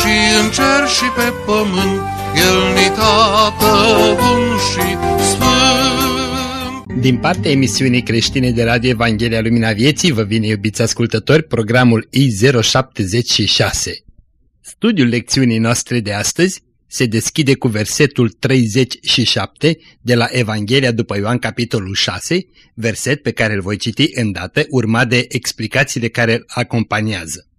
și în cer și pe pământ, El ni tată bun și sfânt. Din partea emisiunii creștine de Radio Evanghelia Lumina Vieții vă vine, iubiți ascultători, programul I076. Studiul lecțiunii noastre de astăzi se deschide cu versetul 37 de la Evanghelia după Ioan capitolul 6, verset pe care îl voi citi îndată, urmat de explicațiile care îl acompaniază.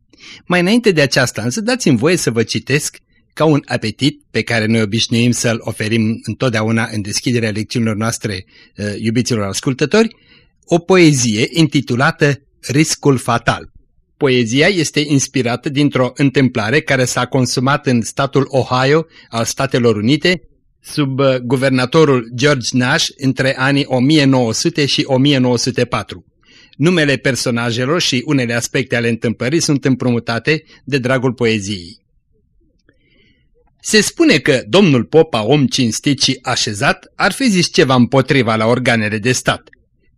Mai înainte de aceasta însă dați-mi voie să vă citesc ca un apetit pe care noi obișnuim să-l oferim întotdeauna în deschiderea lecțiunilor noastre, uh, iubiților ascultători, o poezie intitulată Riscul Fatal. Poezia este inspirată dintr-o întâmplare care s-a consumat în statul Ohio al Statelor Unite sub uh, guvernatorul George Nash între anii 1900 și 1904. Numele personajelor și unele aspecte ale întâmplării sunt împrumutate de dragul poeziei. Se spune că domnul Popa, om cinstit și așezat, ar fi zis ceva împotriva la organele de stat.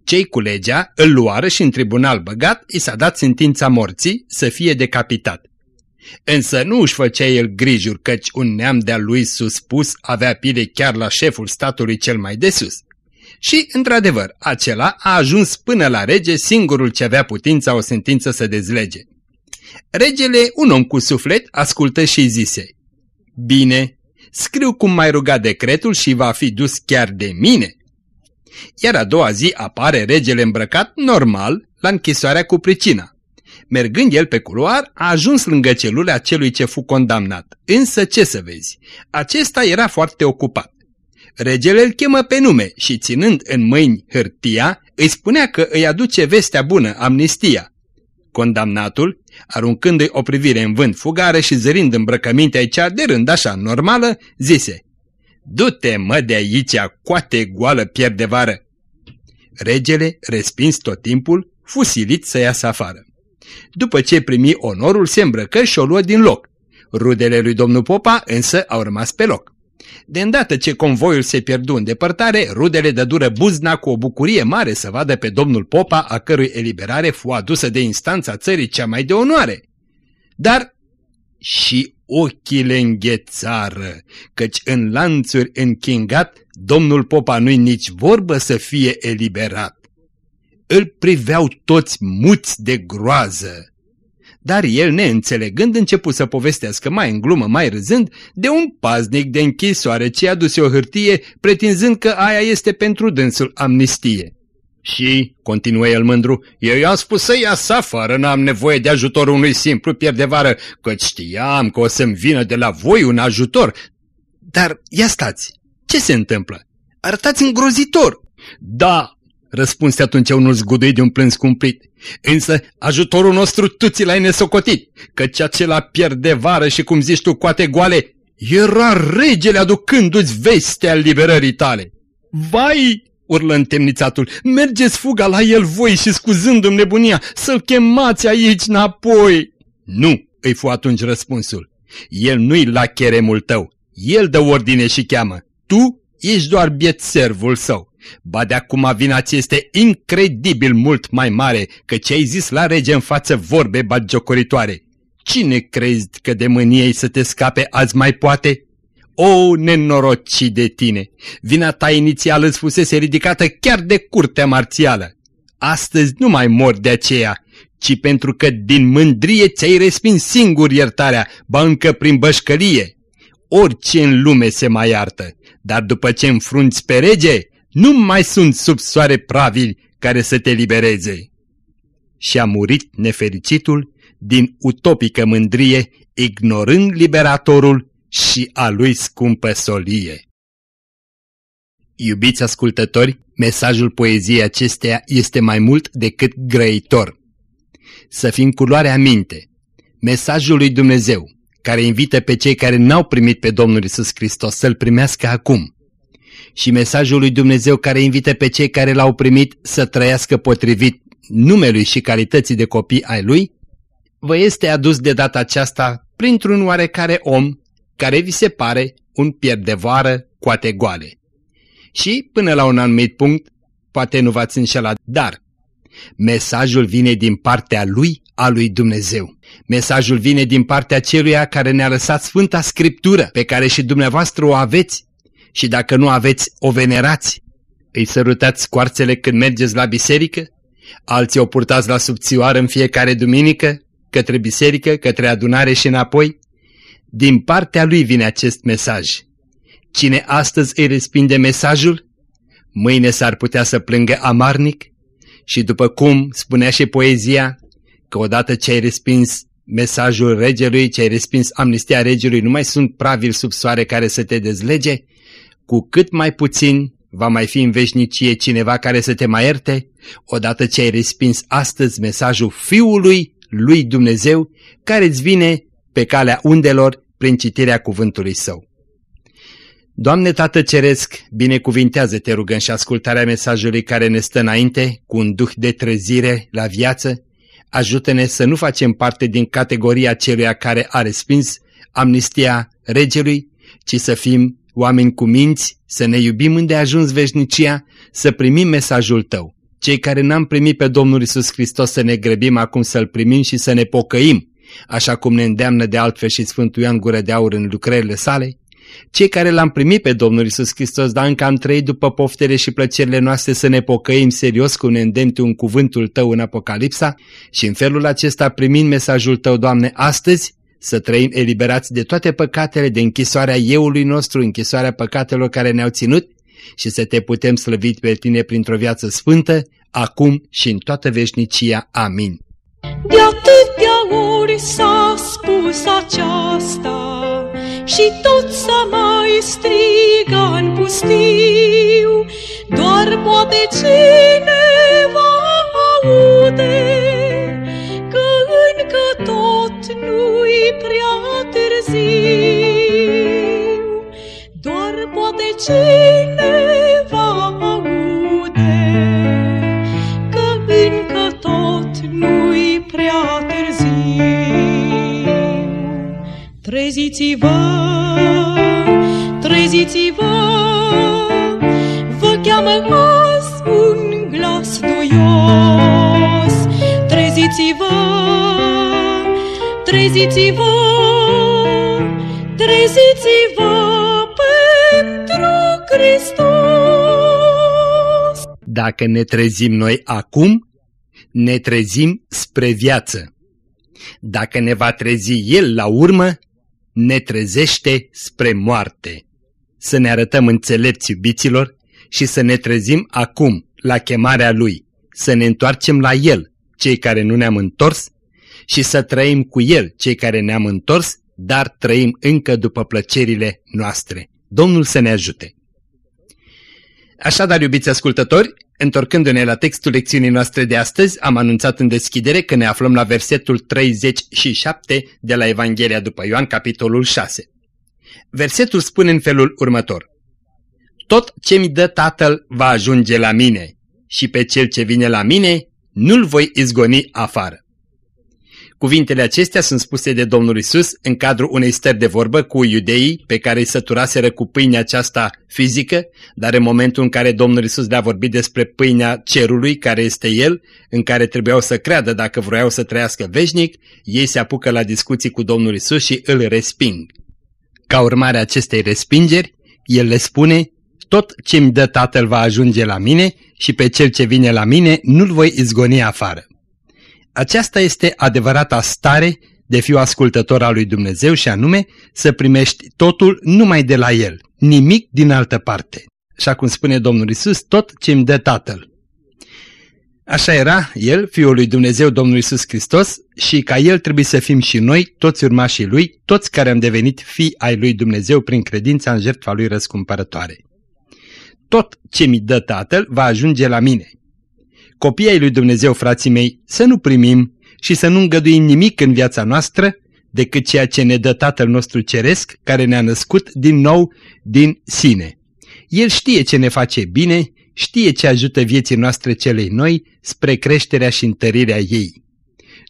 Cei cu legea îl luară și în tribunal băgat i s-a dat sentința morții să fie decapitat. Însă nu își făcea el grijuri căci un neam de-a lui suspus avea pile chiar la șeful statului cel mai de sus. Și, într-adevăr, acela a ajuns până la rege singurul ce avea putința o sentință să dezlege. Regele, un om cu suflet, ascultă și zise, Bine, scriu cum mai ruga decretul și va fi dus chiar de mine. Iar a doua zi apare regele îmbrăcat normal la închisoarea cu pricina. Mergând el pe culoar, a ajuns lângă celulea celui ce fu condamnat. Însă ce să vezi, acesta era foarte ocupat. Regele îl chemă pe nume și ținând în mâini hârtia, îi spunea că îi aduce vestea bună, amnistia. Condamnatul, aruncându-i o privire în vânt fugară și zărind îmbrăcămintea aici de rând așa normală, zise Du-te mă de aici, coate goală pierdevară! Regele, respins tot timpul, fu silit să iasă afară. După ce primi onorul, se îmbrăcă și o luă din loc. Rudele lui domnul Popa însă au rămas pe loc. De îndată ce convoiul se pierdu în depărtare, rudele de dură buzna cu o bucurie mare să vadă pe domnul Popa, a cărui eliberare fu adusă de instanța țării cea mai de onoare. Dar și ochii le înghețară, căci în lanțuri închingat, domnul Popa nu-i nici vorbă să fie eliberat. Îl priveau toți muți de groază dar el, neînțelegând, începu să povestească mai în glumă, mai râzând, de un paznic de închisoare ce a dus o hârtie, pretinzând că aia este pentru dânsul amnistie. Și, continuă el mândru, eu i-am spus să iasă afară, n-am nevoie de ajutorul unui simplu pierdevară, că știam că o să-mi vină de la voi un ajutor. Dar, ia stați, ce se întâmplă? Arătați îngrozitor! Da, răspunse atunci unul zguduit de un plâns cumplit. Însă ajutorul nostru tu ți l-ai nesocotit, căci acela pierde vară și cum zici tu coate goale, era regele aducându-ți vestea liberării tale. Vai, urlă întemnițatul, mergeți fuga la el voi și scuzându-mi nebunia, să-l chemați aici înapoi. Nu, îi fu atunci răspunsul. El nu-i la cheremul tău, el dă ordine și cheamă. Tu ești doar biet servul său. Ba de acum vina ți este incredibil mult mai mare că ce ai zis la rege în față vorbe bagiocoritoare. Cine crezi că de mânie să te scape azi mai poate? O, nenoroci de tine! Vina ta inițială îți fusese ridicată chiar de curtea marțială. Astăzi nu mai mor de aceea, ci pentru că din mândrie ți-ai respins singur iertarea, ba încă prin bășcălie. Orice în lume se mai iartă, dar după ce înfrunți pe rege, nu mai sunt sub soare pravili care să te libereze. Și a murit nefericitul din utopică mândrie, ignorând liberatorul și a lui scumpă solie. Iubiți ascultători, mesajul poeziei acesteia este mai mult decât grăitor. Să fim cu luarea minte. Mesajul lui Dumnezeu, care invită pe cei care n-au primit pe Domnul Isus Hristos să-L primească acum. Și mesajul lui Dumnezeu care invită pe cei care l-au primit să trăiască potrivit numelui și calității de copii ai Lui, vă este adus de data aceasta printr-un oarecare om care vi se pare un pierdevoară coate goale. Și, până la un anumit punct, poate nu v-ați înșelat, dar mesajul vine din partea lui, a lui Dumnezeu. Mesajul vine din partea celuia care ne-a lăsat Sfânta Scriptură, pe care și dumneavoastră o aveți și dacă nu aveți, o venerați. Îi sărutați coarțele când mergeți la biserică? Alții o purtați la subțioară în fiecare duminică, către biserică, către adunare și înapoi? Din partea lui vine acest mesaj. Cine astăzi îi respinde mesajul, mâine s-ar putea să plângă amarnic și după cum spunea și poezia, că odată ce ai respins mesajul regelui, ce ai respins amnistia regelui, nu mai sunt pravil sub soare care să te dezlege, cu cât mai puțin va mai fi în veșnicie cineva care să te mai ierte, odată ce ai respins astăzi mesajul Fiului lui Dumnezeu, care îți vine pe calea undelor prin citirea cuvântului Său. Doamne Tată Ceresc, binecuvintează-te rugăm și ascultarea mesajului care ne stă înainte cu un duh de trezire la viață, ajută-ne să nu facem parte din categoria celuia care a respins amnistia regelui, ci să fim oameni cu minți, să ne iubim unde a ajuns veșnicia, să primim mesajul Tău. Cei care n-am primit pe Domnul Isus Hristos să ne grăbim acum să-L primim și să ne pocăim, așa cum ne îndeamnă de altfel și Sfântul Ioan Gură de Aur în lucrările sale, cei care l-am primit pe Domnul Isus Hristos, dar încă am trăit după poftele și plăcerile noastre să ne pocăim serios cu un îndemn un cuvântul Tău în Apocalipsa și în felul acesta primind mesajul Tău, Doamne, astăzi să trăim eliberați de toate păcatele, de închisoarea euului nostru, închisoarea păcatelor care ne-au ținut și să Te putem slăvi pe Tine printr-o viață sfântă, acum și în toată veșnicia. Amin. De atâtea ori s-a spus aceasta, și tot să mai striga în pustiu, doar poate cineva aude prea târziu. Doar poate cineva aude că încă tot nu-i prea Treziți-vă, treziți-vă, vă cheamă azi un glas duios. Treziți-vă, treziți-vă, treziți-vă pentru Hristos. Dacă ne trezim noi acum, ne trezim spre viață. Dacă ne va trezi El la urmă, ne trezește spre moarte. Să ne arătăm înțelepți iubiților și să ne trezim acum la chemarea Lui, să ne întoarcem la El, cei care nu ne-am întors, și să trăim cu El, cei care ne-am întors, dar trăim încă după plăcerile noastre. Domnul să ne ajute! Așadar, iubiți ascultători, Întorcându-ne la textul lecțiunii noastre de astăzi, am anunțat în deschidere că ne aflăm la versetul 37 de la Evanghelia după Ioan, capitolul 6. Versetul spune în felul următor. Tot ce mi dă Tatăl va ajunge la mine și pe cel ce vine la mine nu-l voi izgoni afară. Cuvintele acestea sunt spuse de Domnul Isus în cadrul unei stări de vorbă cu iudeii pe care îi săturaseră cu pâinea aceasta fizică, dar în momentul în care Domnul Isus le-a vorbit despre pâinea cerului, care este El, în care trebuiau să creadă dacă vroiau să trăiască veșnic, ei se apucă la discuții cu Domnul Isus și îl resping. Ca urmare a acestei respingeri, El le spune, tot ce-mi dă Tatăl va ajunge la mine și pe cel ce vine la mine nu-l voi izgoni afară. Aceasta este adevărata stare de fiu ascultător al lui Dumnezeu și anume să primești totul numai de la El, nimic din altă parte. Așa cum spune Domnul Isus, tot ce îmi dă Tatăl. Așa era El, Fiul lui Dumnezeu, Domnul Isus Hristos, și ca El trebuie să fim și noi, toți urmașii Lui, toți care am devenit fii ai Lui Dumnezeu prin credința în jertfa Lui răscumpărătoare. Tot ce mi dă Tatăl va ajunge la mine. Copiii lui Dumnezeu, frații mei, să nu primim și să nu îngăduim nimic în viața noastră decât ceea ce ne dă Tatăl nostru Ceresc, care ne-a născut din nou din sine. El știe ce ne face bine, știe ce ajută vieții noastre celei noi spre creșterea și întărirea ei.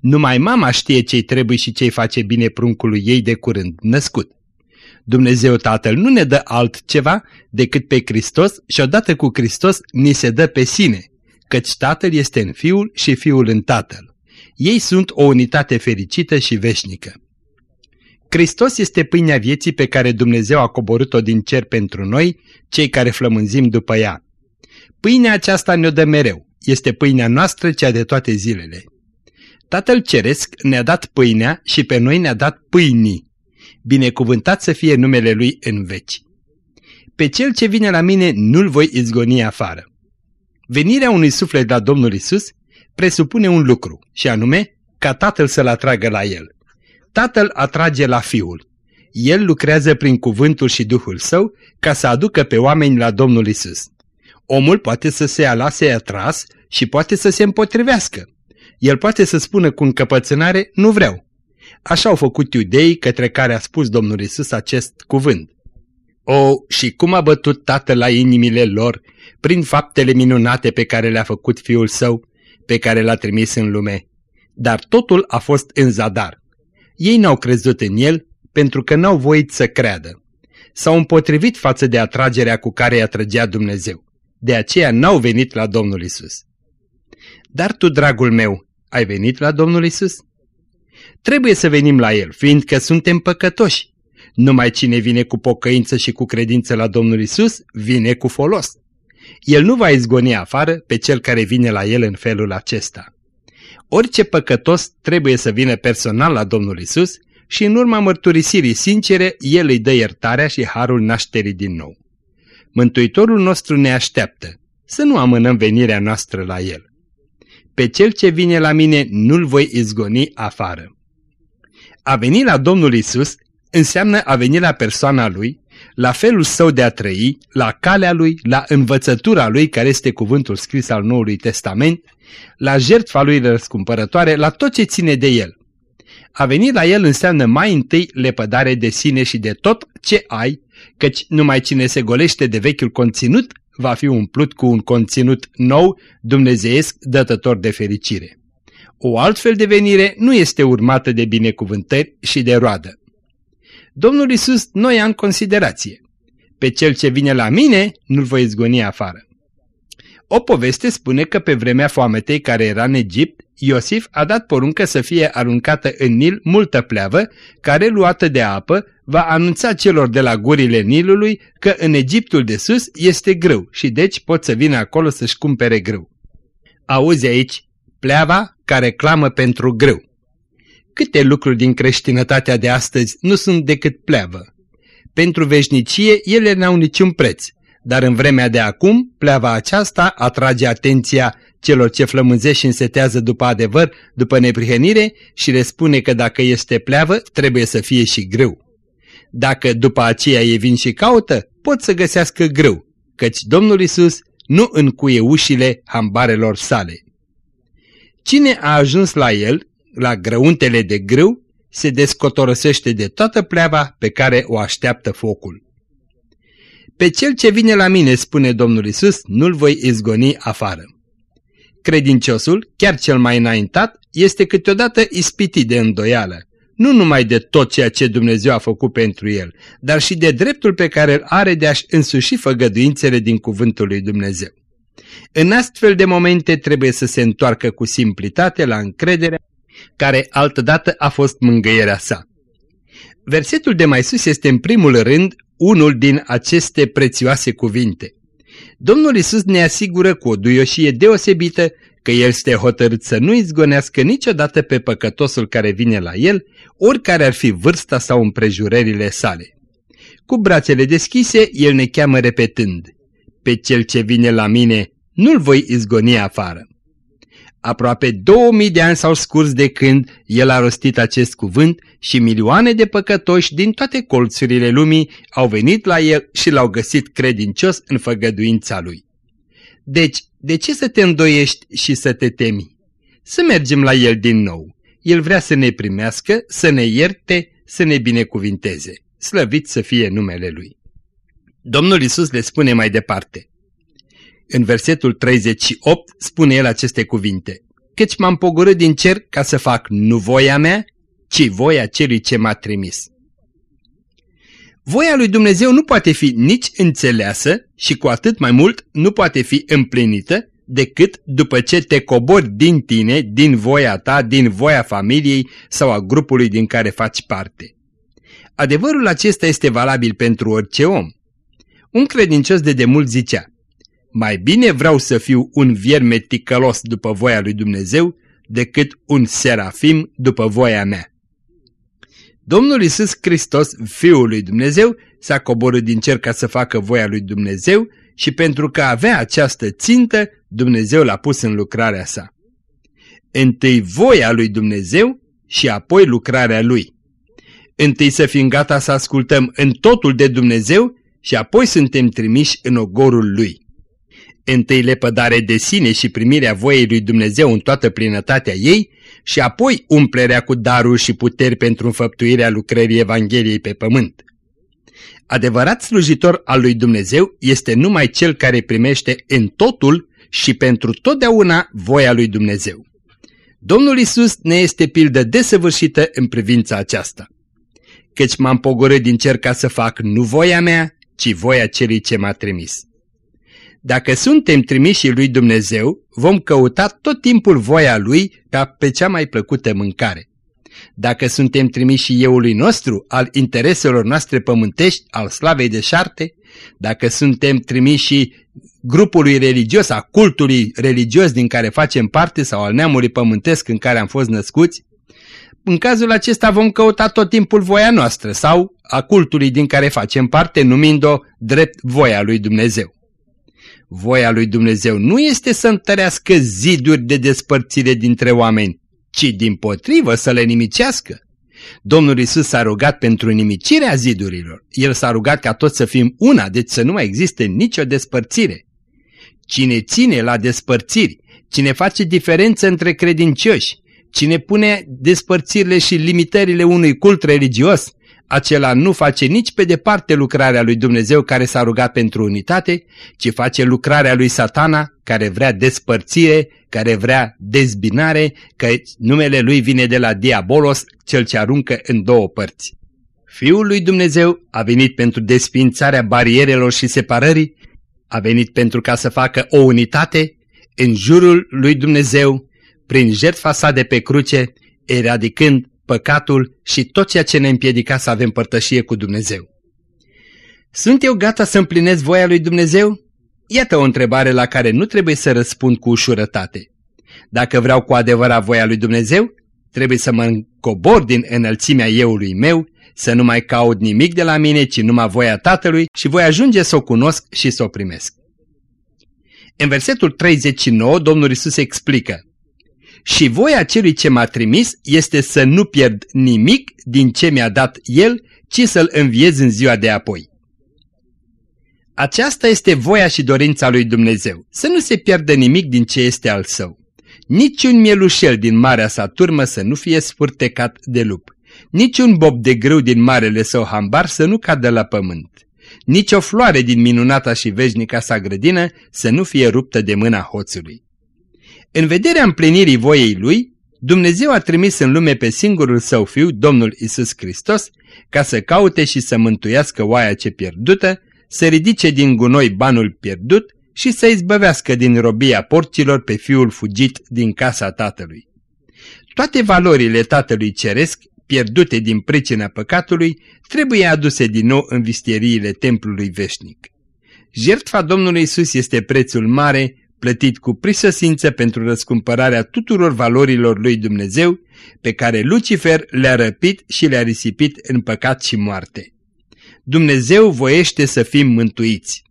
Numai mama știe ce-i trebuie și ce-i face bine pruncului ei de curând născut. Dumnezeu Tatăl nu ne dă altceva decât pe Hristos și odată cu Hristos ni se dă pe sine, căci Tatăl este în Fiul și Fiul în Tatăl. Ei sunt o unitate fericită și veșnică. Hristos este pâinea vieții pe care Dumnezeu a coborât-o din cer pentru noi, cei care flămânzim după ea. Pâinea aceasta ne-o dă mereu, este pâinea noastră cea de toate zilele. Tatăl Ceresc ne-a dat pâinea și pe noi ne-a dat pâinii. Binecuvântat să fie numele Lui în veci. Pe cel ce vine la mine nu-l voi izgoni afară. Venirea unui suflet la Domnul Isus presupune un lucru, și anume ca Tatăl să-l atragă la el. Tatăl atrage la Fiul. El lucrează prin cuvântul și Duhul Său ca să aducă pe oameni la Domnul Isus. Omul poate să se alase atras și poate să se împotrivească. El poate să spună cu încăpățânare, nu vreau. Așa au făcut iudeii către care a spus Domnul Isus acest cuvânt. O, și cum a bătut Tatăl la inimile lor prin faptele minunate pe care le-a făcut Fiul Său, pe care l-a trimis în lume. Dar totul a fost în zadar. Ei n-au crezut în El pentru că n-au voit să creadă. S-au împotrivit față de atragerea cu care i-a trăgea Dumnezeu. De aceea n-au venit la Domnul Isus. Dar tu, dragul meu, ai venit la Domnul Isus? Trebuie să venim la El, fiindcă suntem păcătoși. Numai cine vine cu pocăință și cu credință la Domnul Isus, vine cu folos. El nu va izgoni afară pe cel care vine la El în felul acesta. Orice păcătos trebuie să vină personal la Domnul Isus și în urma mărturisirii sincere, El îi dă iertarea și harul nașterii din nou. Mântuitorul nostru ne așteaptă, să nu amânăm venirea noastră la El. Pe cel ce vine la mine nu-l voi izgoni afară. A veni la Domnul Isus înseamnă a veni la persoana Lui, la felul său de a trăi, la calea Lui, la învățătura Lui, care este cuvântul scris al Noului Testament, la jertfa Lui răscumpărătoare, la tot ce ține de El. A veni la El înseamnă mai întâi lepădare de sine și de tot ce ai, căci numai cine se golește de vechiul conținut va fi umplut cu un conținut nou, dumnezeiesc, dătător de fericire. O altfel de venire nu este urmată de binecuvântări și de roadă. Domnul Isus nu ia în considerație. Pe cel ce vine la mine, nu-l voi izgoni afară. O poveste spune că pe vremea foametei care era în Egipt, Iosif a dat poruncă să fie aruncată în Nil multă pleavă, care, luată de apă, va anunța celor de la gurile Nilului că în Egiptul de sus este grâu și deci pot să vină acolo să-și cumpere grâu. Auzi aici, pleava care clamă pentru grâu. Câte lucruri din creștinătatea de astăzi nu sunt decât pleavă? Pentru veșnicie ele n-au niciun preț, dar în vremea de acum, pleava aceasta atrage atenția celor ce flămânzește și însetează după adevăr, după neprihănire și le spune că dacă este pleavă, trebuie să fie și grâu. Dacă după aceea ei vin și caută, pot să găsească grâu, căci Domnul Isus nu încuie ușile hambarelor sale. Cine a ajuns la el, la grăuntele de grâu, se descotorosește de toată pleava pe care o așteaptă focul. Pe cel ce vine la mine, spune Domnul Isus, nu-l voi izgoni afară. Credinciosul, chiar cel mai înaintat, este câteodată ispitit de îndoială, nu numai de tot ceea ce Dumnezeu a făcut pentru el, dar și de dreptul pe care îl are de a-și însuși făgăduințele din cuvântul lui Dumnezeu. În astfel de momente trebuie să se întoarcă cu simplitate la încredere, care altădată a fost mângâierea sa. Versetul de mai sus este în primul rând unul din aceste prețioase cuvinte. Domnul Isus ne asigură cu o duioșie deosebită că El este hotărât să nu izgonească niciodată pe păcătosul care vine la El, oricare ar fi vârsta sau împrejurările sale. Cu brațele deschise, El ne cheamă repetând, Pe cel ce vine la mine, nu-l voi izgoni afară. Aproape 2000 de ani s-au scurs de când el a rostit acest cuvânt și milioane de păcătoși din toate colțurile lumii au venit la el și l-au găsit credincios în făgăduința lui. Deci, de ce să te îndoiești și să te temi? Să mergem la el din nou. El vrea să ne primească, să ne ierte, să ne binecuvinteze. Slăvit să fie numele Lui. Domnul Isus le spune mai departe. În versetul 38 spune el aceste cuvinte. Căci m-am pogorât din cer ca să fac nu voia mea, ci voia celui ce m-a trimis. Voia lui Dumnezeu nu poate fi nici înțeleasă și cu atât mai mult nu poate fi împlinită decât după ce te cobori din tine, din voia ta, din voia familiei sau a grupului din care faci parte. Adevărul acesta este valabil pentru orice om. Un credincios de demult zicea, mai bine vreau să fiu un vierme ticălos după voia lui Dumnezeu decât un serafim după voia mea. Domnul Isus Hristos, Fiul lui Dumnezeu, s-a coborât din cer ca să facă voia lui Dumnezeu și pentru că avea această țintă, Dumnezeu l-a pus în lucrarea sa. Întâi voia lui Dumnezeu și apoi lucrarea lui. Întâi să fim gata să ascultăm în totul de Dumnezeu și apoi suntem trimiși în ogorul lui. Întâi lepădare de sine și primirea voiei lui Dumnezeu în toată plinătatea ei și apoi umplerea cu daruri și puteri pentru înfăptuirea lucrării Evangheliei pe pământ. Adevărat slujitor al lui Dumnezeu este numai cel care primește în totul și pentru totdeauna voia lui Dumnezeu. Domnul Isus ne este pildă desăvârșită în privința aceasta. Căci m-am pogorât din cer ca să fac nu voia mea, ci voia celui ce m-a trimis. Dacă suntem trimiși lui Dumnezeu, vom căuta tot timpul voia Lui ca pe cea mai plăcută mâncare. Dacă suntem trimiși euului nostru, al intereselor noastre pământești, al slavei de șarte, dacă suntem trimiși grupului religios, a cultului religios din care facem parte sau al neamului pământesc în care am fost născuți, în cazul acesta vom căuta tot timpul voia noastră sau a cultului din care facem parte, numind-o drept voia lui Dumnezeu. Voia lui Dumnezeu nu este să întărească ziduri de despărțire dintre oameni, ci din potrivă să le nimicească. Domnul Isus s-a rugat pentru nimicirea zidurilor. El s-a rugat ca toți să fim una, deci să nu mai existe nicio despărțire. Cine ține la despărțiri, cine face diferență între credincioși, cine pune despărțirile și limitările unui cult religios, acela nu face nici pe departe lucrarea lui Dumnezeu care s-a rugat pentru unitate, ci face lucrarea lui satana care vrea despărțire, care vrea dezbinare, că numele lui vine de la diabolos, cel ce aruncă în două părți. Fiul lui Dumnezeu a venit pentru desfințarea barierelor și separării, a venit pentru ca să facă o unitate în jurul lui Dumnezeu, prin jertfa sa de pe cruce, eradicând păcatul și tot ceea ce ne împiedica să avem părtășie cu Dumnezeu. Sunt eu gata să împlinesc voia lui Dumnezeu? Iată o întrebare la care nu trebuie să răspund cu ușurătate. Dacă vreau cu adevărat voia lui Dumnezeu, trebuie să mă încobor din înălțimea euului meu, să nu mai caut nimic de la mine, ci numai voia Tatălui și voi ajunge să o cunosc și să o primesc. În versetul 39, Domnul Isus explică și voia celui ce m-a trimis este să nu pierd nimic din ce mi-a dat el, ci să-l înviez în ziua de apoi. Aceasta este voia și dorința lui Dumnezeu, să nu se pierdă nimic din ce este al său. Niciun mielușel din marea sa turmă să nu fie spurtecat de lup, niciun bob de grâu din marele său hambar să nu cadă la pământ, nici o floare din minunata și veșnica sa grădină să nu fie ruptă de mâna hoțului. În vederea împlinirii voiei lui, Dumnezeu a trimis în lume pe singurul său fiu, Domnul Isus Hristos, ca să caute și să mântuiască oaia ce pierdută, să ridice din gunoi banul pierdut și să izbăvească din robia porcilor pe fiul fugit din casa tatălui. Toate valorile tatălui ceresc, pierdute din pricina păcatului, trebuie aduse din nou în visteriile templului veșnic. Jertfa Domnului Isus este prețul mare plătit cu prisăsință pentru răscumpărarea tuturor valorilor lui Dumnezeu, pe care Lucifer le-a răpit și le-a risipit în păcat și moarte. Dumnezeu voiește să fim mântuiți.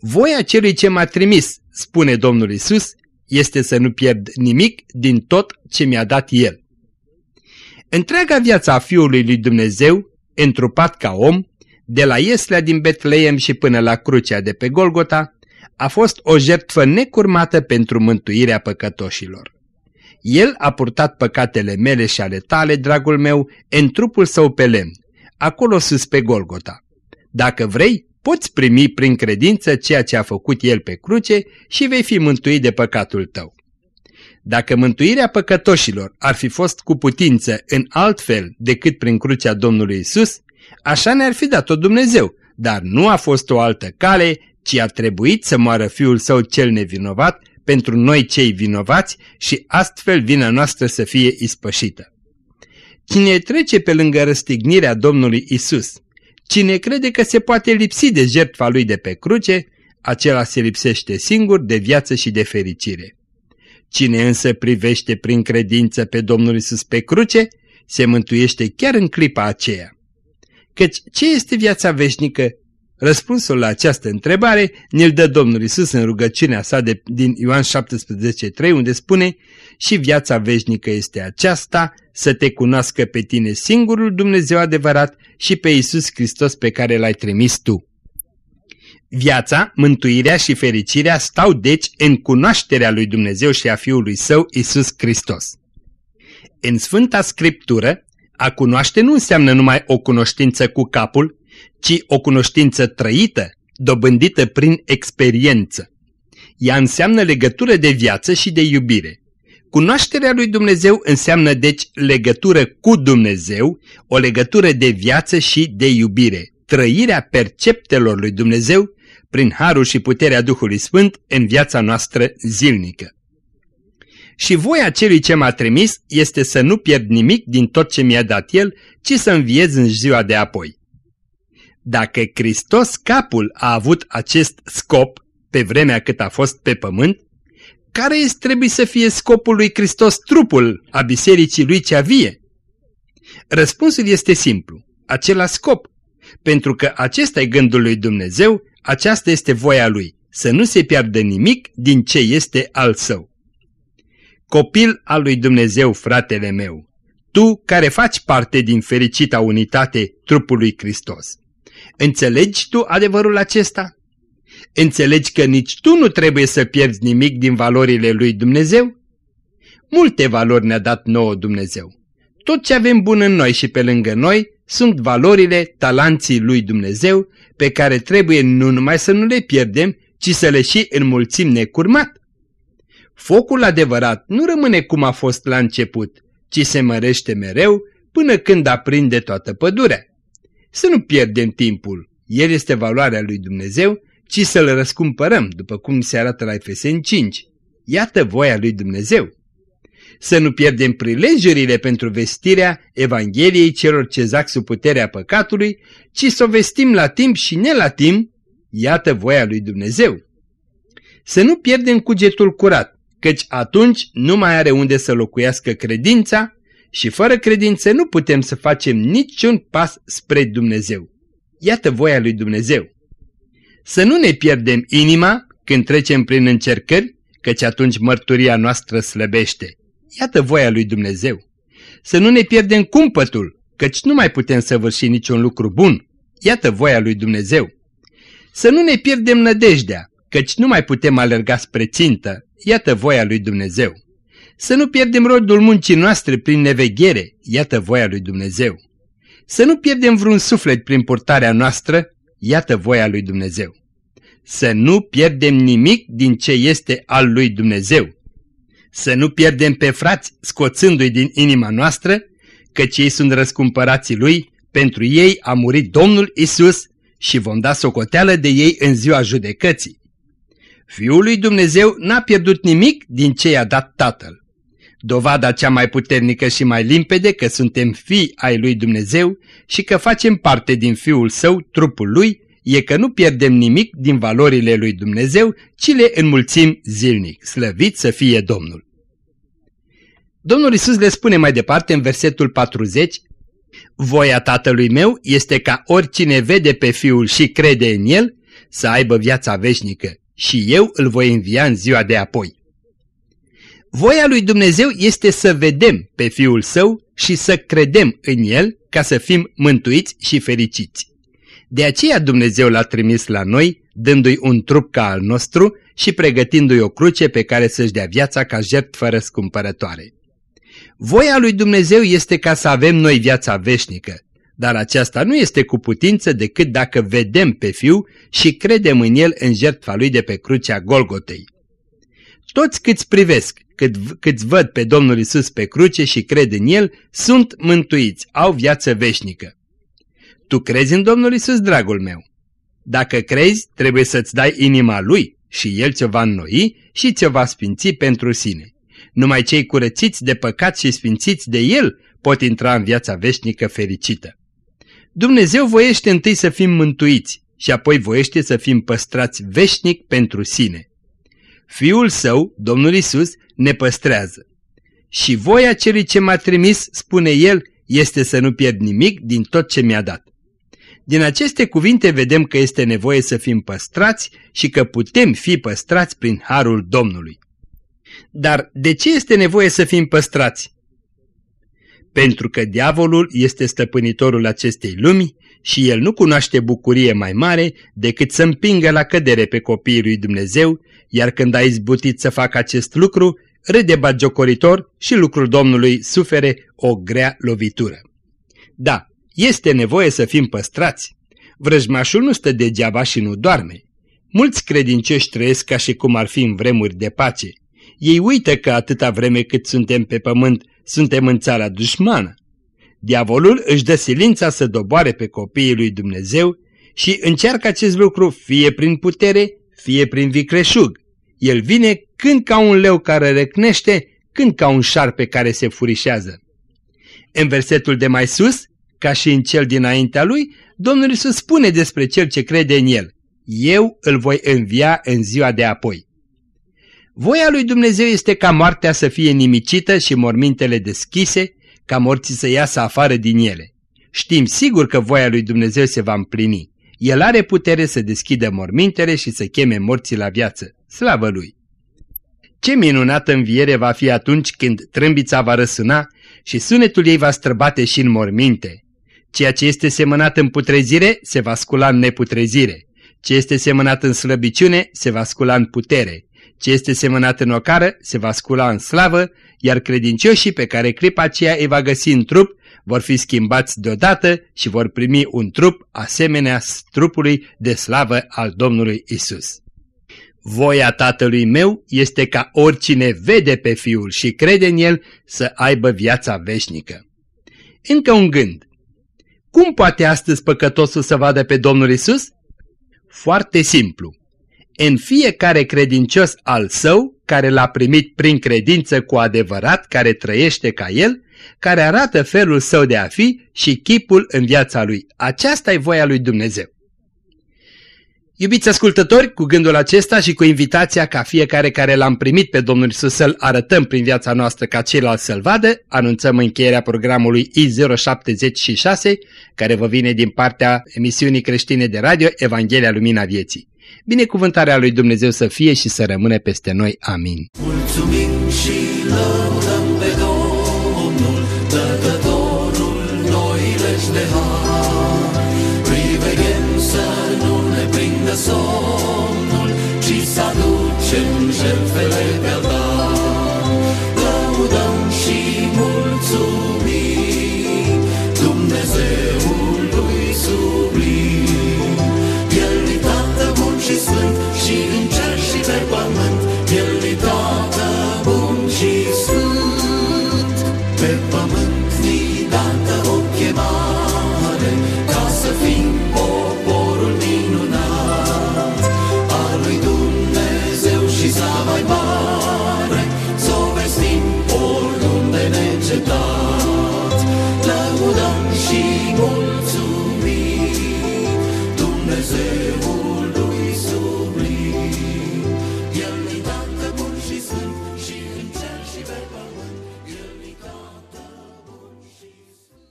Voia celui ce m-a trimis, spune Domnul Isus, este să nu pierd nimic din tot ce mi-a dat El. Întreaga viața a Fiului lui Dumnezeu, întrupat ca om, de la Ieslea din Betleem și până la crucea de pe Golgota, a fost o jertfă necurmată pentru mântuirea păcătoșilor. El a purtat păcatele mele și ale tale, dragul meu, în trupul său pe lemn, acolo sus pe Golgota. Dacă vrei, poți primi prin credință ceea ce a făcut El pe cruce și vei fi mântuit de păcatul tău. Dacă mântuirea păcătoșilor ar fi fost cu putință în alt fel decât prin crucea Domnului Isus, așa ne-ar fi dat-o Dumnezeu, dar nu a fost o altă cale, ci a trebuit să moară Fiul Său cel nevinovat pentru noi cei vinovați și astfel vina noastră să fie ispășită. Cine trece pe lângă răstignirea Domnului Isus, cine crede că se poate lipsi de jertfa lui de pe cruce, acela se lipsește singur de viață și de fericire. Cine însă privește prin credință pe Domnul Isus pe cruce, se mântuiește chiar în clipa aceea. Căci ce este viața veșnică? Răspunsul la această întrebare ne-l dă Domnul Isus în rugăciunea sa de, din Ioan 17,3 unde spune Și viața veșnică este aceasta, să te cunoască pe tine singurul Dumnezeu adevărat și pe Isus Hristos pe care l-ai trimis tu. Viața, mântuirea și fericirea stau deci în cunoașterea lui Dumnezeu și a Fiului Său, Isus Hristos. În Sfânta Scriptură, a cunoaște nu înseamnă numai o cunoștință cu capul, ci o cunoștință trăită, dobândită prin experiență. Ea înseamnă legătură de viață și de iubire. Cunoașterea lui Dumnezeu înseamnă deci legătură cu Dumnezeu, o legătură de viață și de iubire, trăirea perceptelor lui Dumnezeu prin harul și puterea Duhului Sfânt în viața noastră zilnică. Și voia celui ce m-a trimis este să nu pierd nimic din tot ce mi-a dat El, ci să înviez în ziua de apoi. Dacă Hristos capul a avut acest scop pe vremea cât a fost pe pământ, care este trebuie să fie scopul lui Hristos trupul a bisericii lui cea vie? Răspunsul este simplu, acela scop, pentru că acesta e gândul lui Dumnezeu, aceasta este voia lui, să nu se piardă nimic din ce este al său. Copil al lui Dumnezeu, fratele meu, tu care faci parte din fericita unitate trupului Hristos. Înțelegi tu adevărul acesta? Înțelegi că nici tu nu trebuie să pierzi nimic din valorile lui Dumnezeu? Multe valori ne-a dat nouă Dumnezeu. Tot ce avem bun în noi și pe lângă noi sunt valorile, talanții lui Dumnezeu pe care trebuie nu numai să nu le pierdem, ci să le și înmulțim necurmat. Focul adevărat nu rămâne cum a fost la început, ci se mărește mereu până când aprinde toată pădurea. Să nu pierdem timpul, el este valoarea lui Dumnezeu, ci să-l răscumpărăm, după cum se arată la Efeseni 5. Iată voia lui Dumnezeu. Să nu pierdem prilejurile pentru vestirea Evangheliei celor ce zac sub puterea păcatului, ci să o vestim la timp și ne la timp, iată voia lui Dumnezeu. Să nu pierdem cugetul curat, căci atunci nu mai are unde să locuiască credința și fără credință nu putem să facem niciun pas spre Dumnezeu. Iată voia lui Dumnezeu. Să nu ne pierdem inima când trecem prin încercări, căci atunci mărturia noastră slăbește. Iată voia lui Dumnezeu. Să nu ne pierdem cumpătul, căci nu mai putem săvârși niciun lucru bun. Iată voia lui Dumnezeu. Să nu ne pierdem nădejdea, căci nu mai putem alerga spre țintă. Iată voia lui Dumnezeu. Să nu pierdem rodul muncii noastre prin neveghere, iată voia lui Dumnezeu. Să nu pierdem vreun suflet prin purtarea noastră, iată voia lui Dumnezeu. Să nu pierdem nimic din ce este al lui Dumnezeu. Să nu pierdem pe frați scoțându-i din inima noastră, căci ei sunt răscumpărații lui, pentru ei a murit Domnul Isus și vom da socoteală de ei în ziua judecății. Fiul lui Dumnezeu n-a pierdut nimic din ce i-a dat Tatăl. Dovada cea mai puternică și mai limpede că suntem fii ai lui Dumnezeu și că facem parte din Fiul Său, trupul Lui, e că nu pierdem nimic din valorile lui Dumnezeu, ci le înmulțim zilnic. Slăvit să fie Domnul! Domnul Isus le spune mai departe în versetul 40, Voia Tatălui meu este ca oricine vede pe Fiul și crede în El să aibă viața veșnică și eu îl voi învia în ziua de apoi. Voia lui Dumnezeu este să vedem pe Fiul Său și să credem în El ca să fim mântuiți și fericiți. De aceea Dumnezeu l-a trimis la noi, dându-i un trup ca al nostru și pregătindu-i o cruce pe care să-și dea viața ca jertfă răscumpărătoare. Voia lui Dumnezeu este ca să avem noi viața veșnică, dar aceasta nu este cu putință decât dacă vedem pe Fiu și credem în El în jertfa Lui de pe crucea Golgotei. Toți câți privesc, cât, câți văd pe Domnul Isus pe cruce și cred în El, sunt mântuiți, au viață veșnică. Tu crezi în Domnul Isus, dragul meu? Dacă crezi, trebuie să-ți dai inima Lui și El ți-o va înnoi și ți-o va sfinți pentru sine. Numai cei curățiți de păcat și sfințiți de El pot intra în viața veșnică fericită. Dumnezeu voiește întâi să fim mântuiți și apoi voiește să fim păstrați veșnic pentru sine. Fiul său, Domnul Isus, ne păstrează. Și voia celui ce m-a trimis, spune el, este să nu pierd nimic din tot ce mi-a dat. Din aceste cuvinte vedem că este nevoie să fim păstrați și că putem fi păstrați prin harul Domnului. Dar de ce este nevoie să fim păstrați? Pentru că diavolul este stăpânitorul acestei lumi și el nu cunoaște bucurie mai mare decât să împingă la cădere pe copiii lui Dumnezeu, iar când a izbutit să facă acest lucru, râde bagiocoritor și lucrul Domnului sufere o grea lovitură. Da, este nevoie să fim păstrați. Vrăjmașul nu stă degeaba și nu doarme. Mulți credincioși trăiesc ca și cum ar fi în vremuri de pace. Ei uită că atâta vreme cât suntem pe pământ, suntem în țara dușmană. Diavolul își dă silința să doboare pe copiii lui Dumnezeu și încearcă acest lucru fie prin putere, fie prin vicreșug. El vine când ca un leu care recnește, când ca un șarpe care se furișează. În versetul de mai sus, ca și în cel dinaintea lui, Domnul Iisus spune despre cel ce crede în el. Eu îl voi învia în ziua de apoi. Voia lui Dumnezeu este ca moartea să fie nimicită și mormintele deschise, ca morții să iasă afară din ele. Știm sigur că voia lui Dumnezeu se va împlini. El are putere să deschidă mormintele și să cheme morții la viață. Slavă Lui! Ce minunată înviere va fi atunci când trâmbița va răsuna și sunetul ei va străbate și în morminte. Ceea ce este semănat în putrezire se va scula în neputrezire. Ce este semănat în slăbiciune se va scula în putere. Ce este semănat în ocară se va scula în slavă, iar credincioșii pe care clipa aceea îi va găsi în trup vor fi schimbați deodată și vor primi un trup asemenea trupului de slavă al Domnului Isus. Voia tatălui meu este ca oricine vede pe fiul și crede în el să aibă viața veșnică. Încă un gând. Cum poate astăzi păcătosul să vadă pe Domnul Isus? Foarte simplu. În fiecare credincios al său, care l-a primit prin credință cu adevărat, care trăiește ca el, care arată felul său de a fi și chipul în viața lui. Aceasta e voia lui Dumnezeu. Iubiți ascultători, cu gândul acesta și cu invitația ca fiecare care l-am primit pe Domnul Iisus să-L arătăm prin viața noastră ca ceilalți să-L vadă, anunțăm încheierea programului I076, care vă vine din partea emisiunii creștine de radio Evanghelia Lumina Vieții. Binecuvântarea lui Dumnezeu să fie și să rămâne peste noi. Amin. Mulțumim și lăudăm